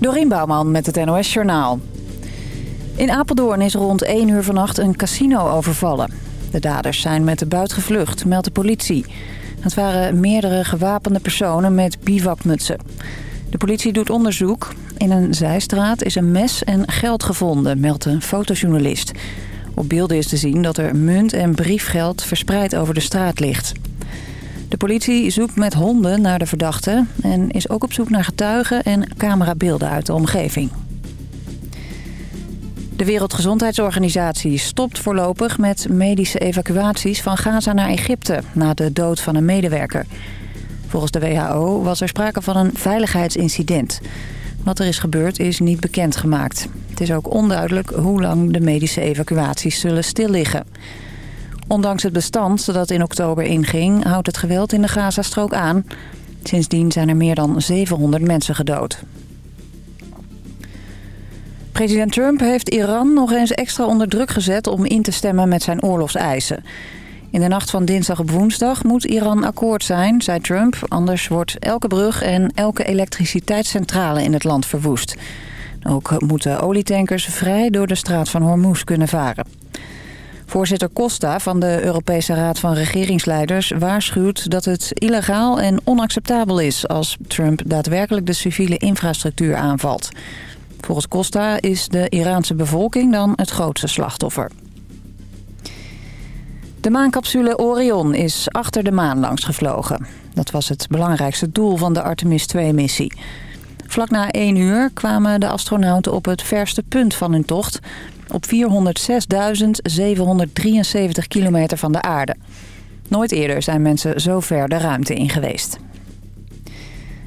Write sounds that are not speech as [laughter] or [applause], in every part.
Dorien Bouwman met het NOS Journaal. In Apeldoorn is rond 1 uur vannacht een casino overvallen. De daders zijn met de buit gevlucht, meldt de politie. Het waren meerdere gewapende personen met bivakmutsen. De politie doet onderzoek. In een zijstraat is een mes en geld gevonden, meldt een fotojournalist. Op beelden is te zien dat er munt en briefgeld verspreid over de straat ligt. De politie zoekt met honden naar de verdachte... en is ook op zoek naar getuigen en camerabeelden uit de omgeving. De Wereldgezondheidsorganisatie stopt voorlopig met medische evacuaties van Gaza naar Egypte... na de dood van een medewerker. Volgens de WHO was er sprake van een veiligheidsincident. Wat er is gebeurd is niet bekendgemaakt. Het is ook onduidelijk hoe lang de medische evacuaties zullen stilliggen. Ondanks het bestand dat in oktober inging... houdt het geweld in de Gazastrook aan. Sindsdien zijn er meer dan 700 mensen gedood. President Trump heeft Iran nog eens extra onder druk gezet... om in te stemmen met zijn oorlogseisen. In de nacht van dinsdag op woensdag moet Iran akkoord zijn, zei Trump. Anders wordt elke brug en elke elektriciteitscentrale in het land verwoest. Ook moeten olietankers vrij door de straat van Hormuz kunnen varen. Voorzitter Costa van de Europese Raad van Regeringsleiders waarschuwt dat het illegaal en onacceptabel is als Trump daadwerkelijk de civiele infrastructuur aanvalt. Volgens Costa is de Iraanse bevolking dan het grootste slachtoffer. De maancapsule Orion is achter de maan langs gevlogen. Dat was het belangrijkste doel van de Artemis 2-missie. Vlak na 1 uur kwamen de astronauten op het verste punt van hun tocht... op 406.773 kilometer van de aarde. Nooit eerder zijn mensen zo ver de ruimte in geweest.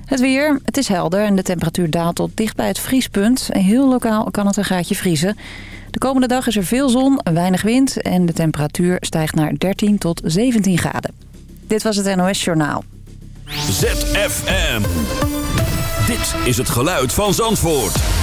Het weer, het is helder en de temperatuur daalt tot dicht bij het vriespunt. Heel lokaal kan het een gaatje vriezen. De komende dag is er veel zon, weinig wind en de temperatuur stijgt naar 13 tot 17 graden. Dit was het NOS Journaal. ZFM. Dit is het geluid van Zandvoort.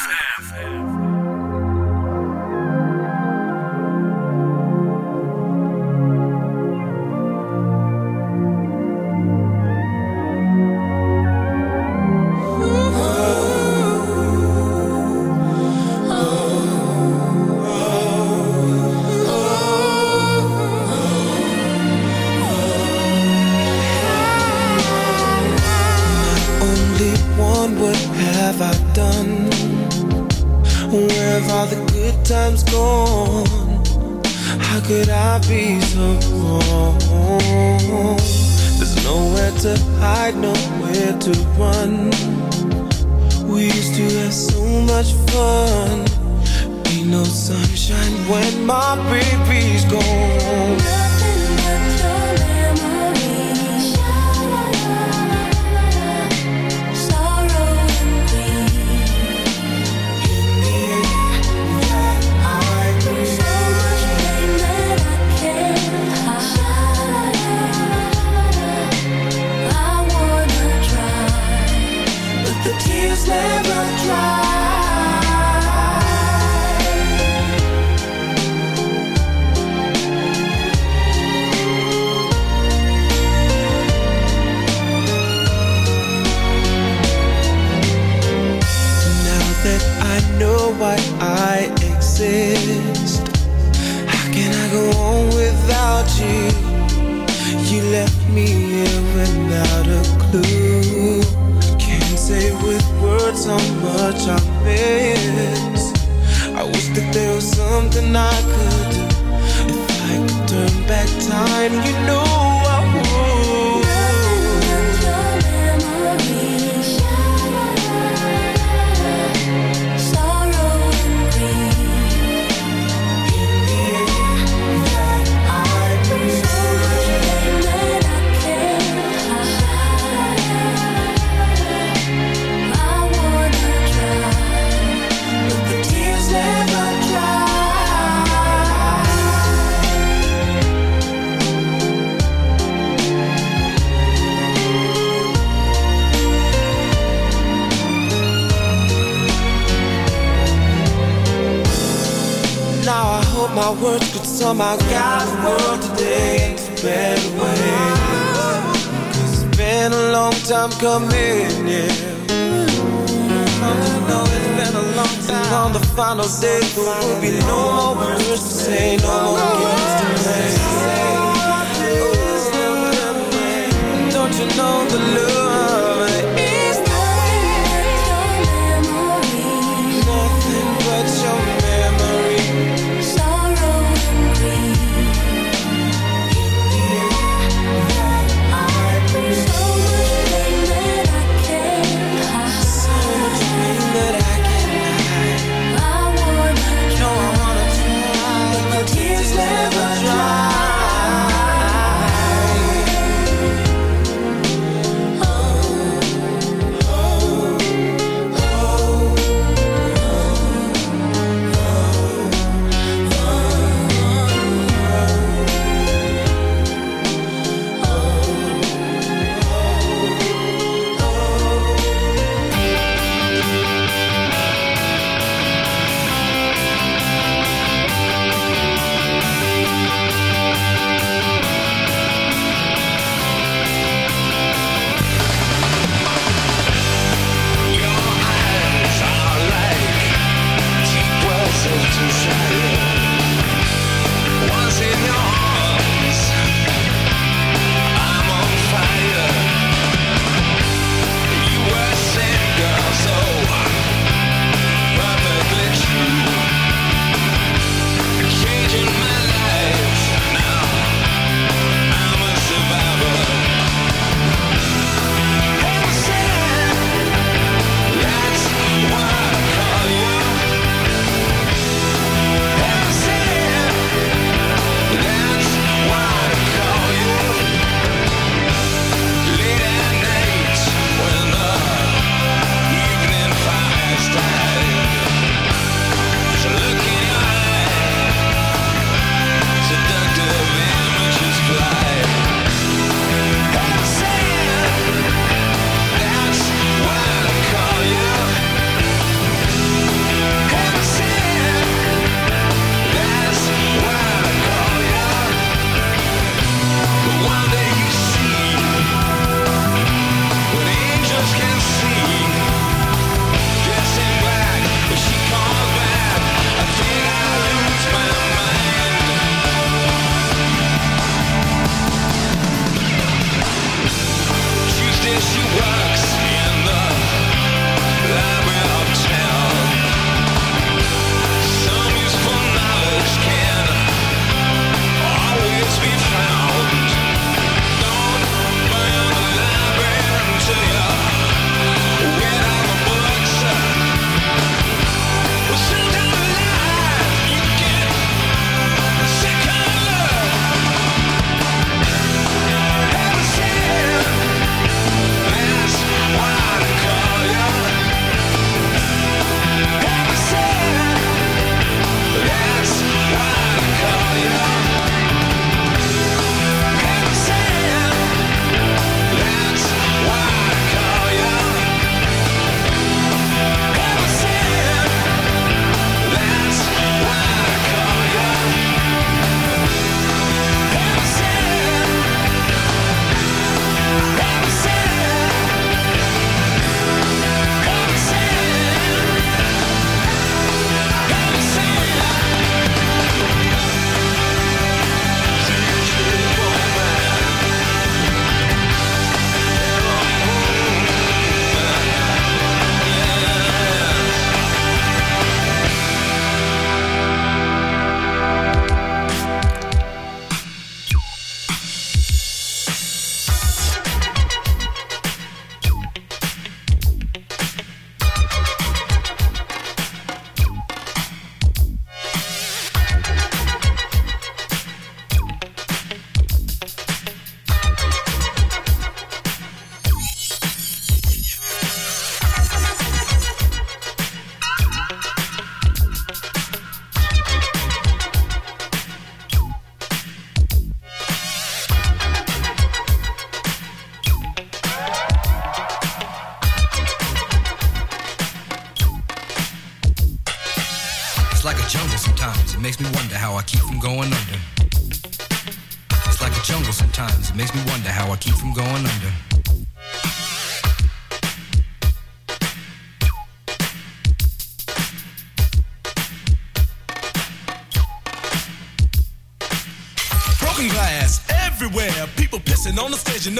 Fun. Ain't no sunshine when my baby's gone. You? Left me here without a clue. Can't say with words how much I miss. I wish that there was something I could do. If I could turn back time, you know my words could somehow guide the world today into a better way. Cause it's been a long time coming, yeah. It's on the final day, there will be no more words to say, no more games to play. Don't you know the love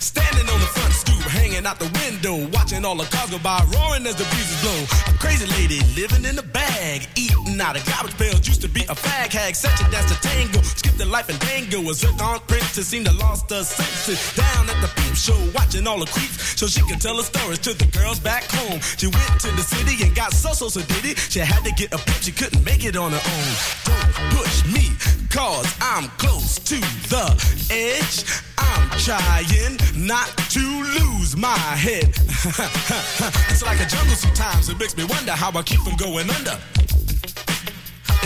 Standing on the front stoop, hanging out the window, watching all the cars go by, roaring as the breezes blow. A crazy lady living in a bag, eating out of garbage pails. Used to be a fag hag, such a dance to tango. Skipped the life and dango. A zircon princess seemed to lost her senses. Down at the peep show, watching all the creeps, so she could tell her stories to the girls back home. She went to the city and got so so so did it. She had to get a pimp, she couldn't make it on her own. Don't push me, cause I'm close to the edge. I'm trying not to lose my head. [laughs] it's like a jungle sometimes, it makes me wonder how I keep from going under.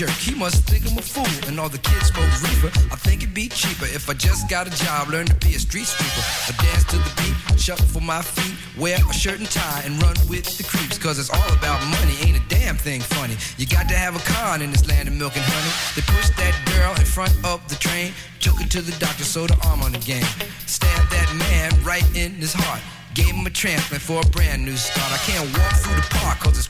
Jerk. He must think I'm a fool. And all the kids smoke reefer. I think it'd be cheaper if I just got a job, learn to be a street sweeper. I dance to the beat, shuffle for my feet, wear a shirt and tie, and run with the creeps. Cause it's all about money, ain't a damn thing funny. You got to have a con in this land of milk and honey. They pushed that girl in front of the train, took her to the doctor, sewed her arm on the game. Stabbed that man right in his heart. Gave him a transplant for a brand new start. I can't walk through the park cause it's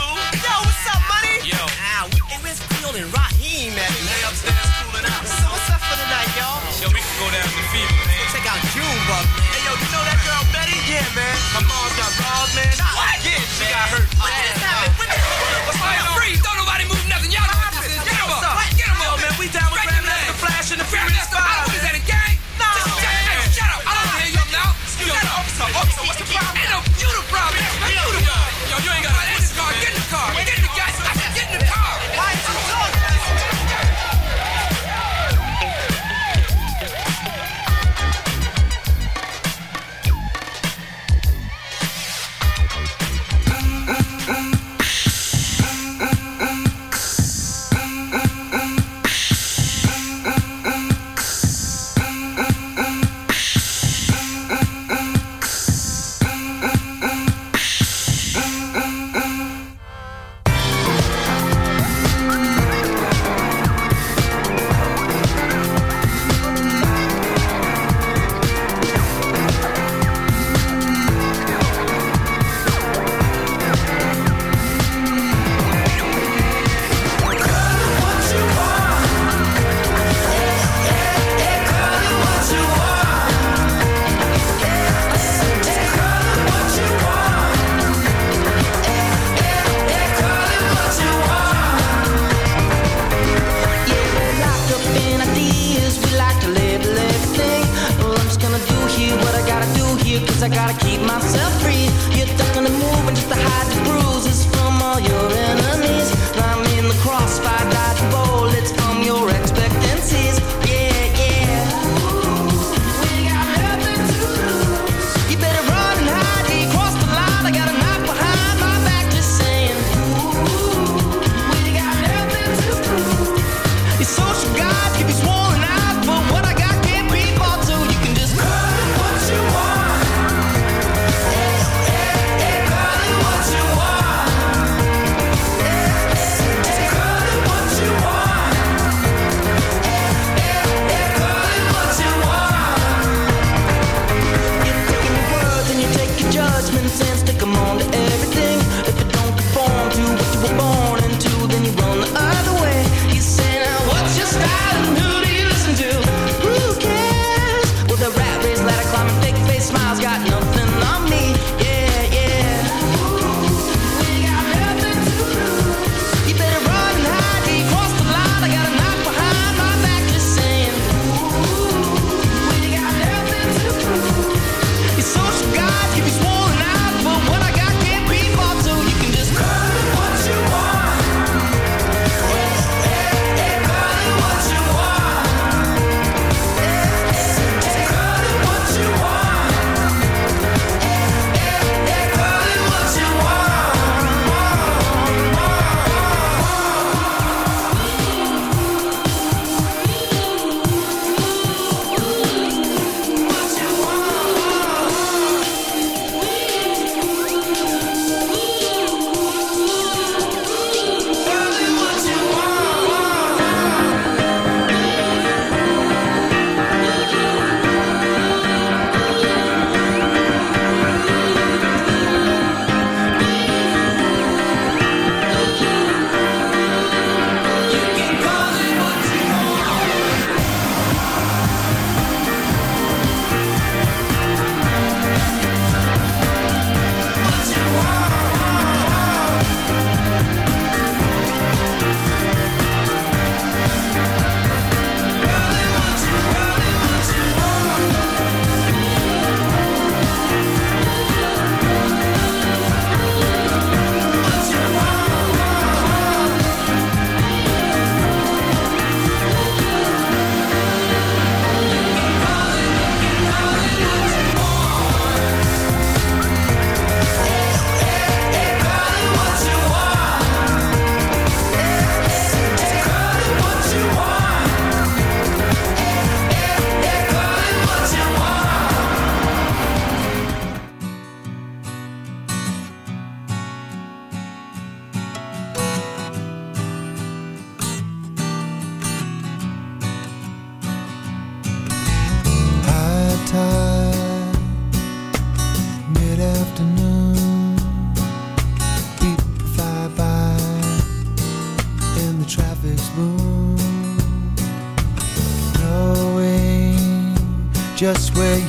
Junebug. Hey, yo, you know that girl Betty? Yeah, man. My mom's got balls, man. What? Yeah, she got hurt. What got nothing.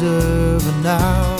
deserve now.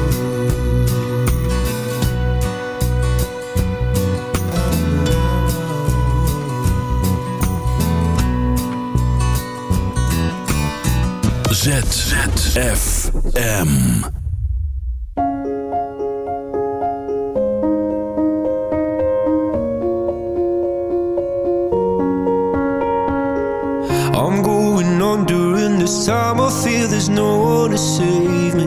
ZFM. I'm going on during this time. I feel there's no one to save me.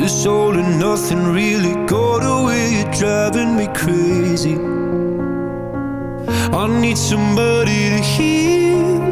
This all and nothing really got away. You're driving me crazy. I need somebody to hear,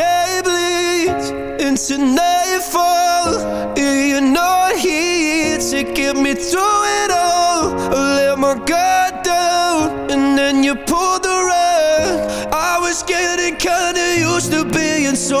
day bleeds into nightfall. You're not here to get me through it all. I let my guard down and then you pulled the rug. I was getting kinda used to being so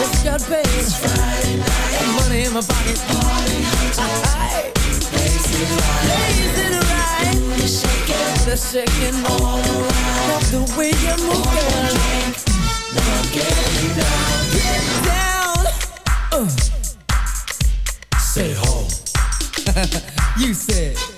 It's your. It's Friday night. Money in my pocket. Party right. Right. Shaking. Shaking. All around. The way you getting down. Down. Uh. Say ho. [laughs] you said.